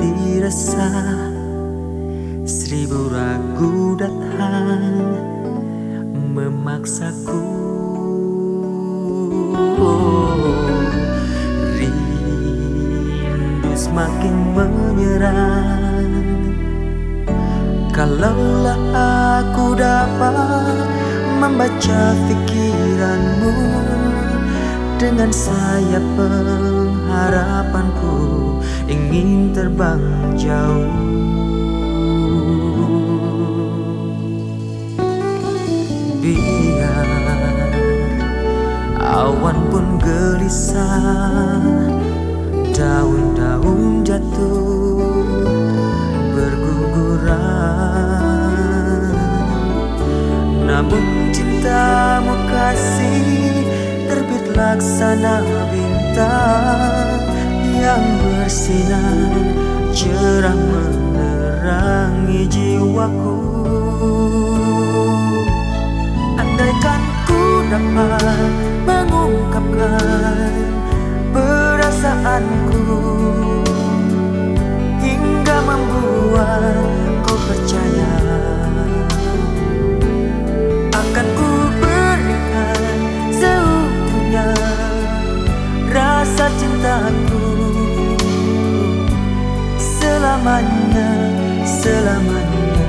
gelisah Seribu ragu datang memaksaku. Rindu semakin menyerang. Kalaulah aku dapat membaca pikiranmu Dengan sayap pengharapanku ingin terbang jauh. Biar awan pun gelisah Daun-daun jatuh berguguran. Namun cintamu kasih terbit laksana bintang bersinar cerah menerangi jiwaku. Andaikan ku dapat mengungkapkan perasaanku Hingga membuat kau percaya Akan ku berikan seutuhnya rasa cintaku Selamanya, selamanya.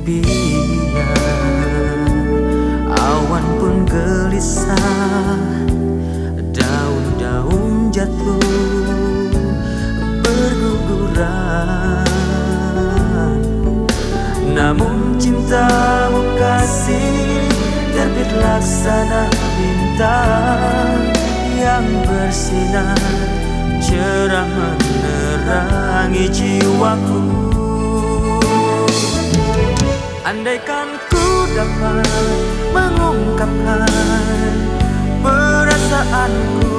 Biar awan pun gelisah Daun-daun jatuh berguguran. Namun cintamu kasih terbit laksana bintang Yang bersinar. Cerah menerangi jiwaku. Andaikan ku dapat mengungkapkan perasaanku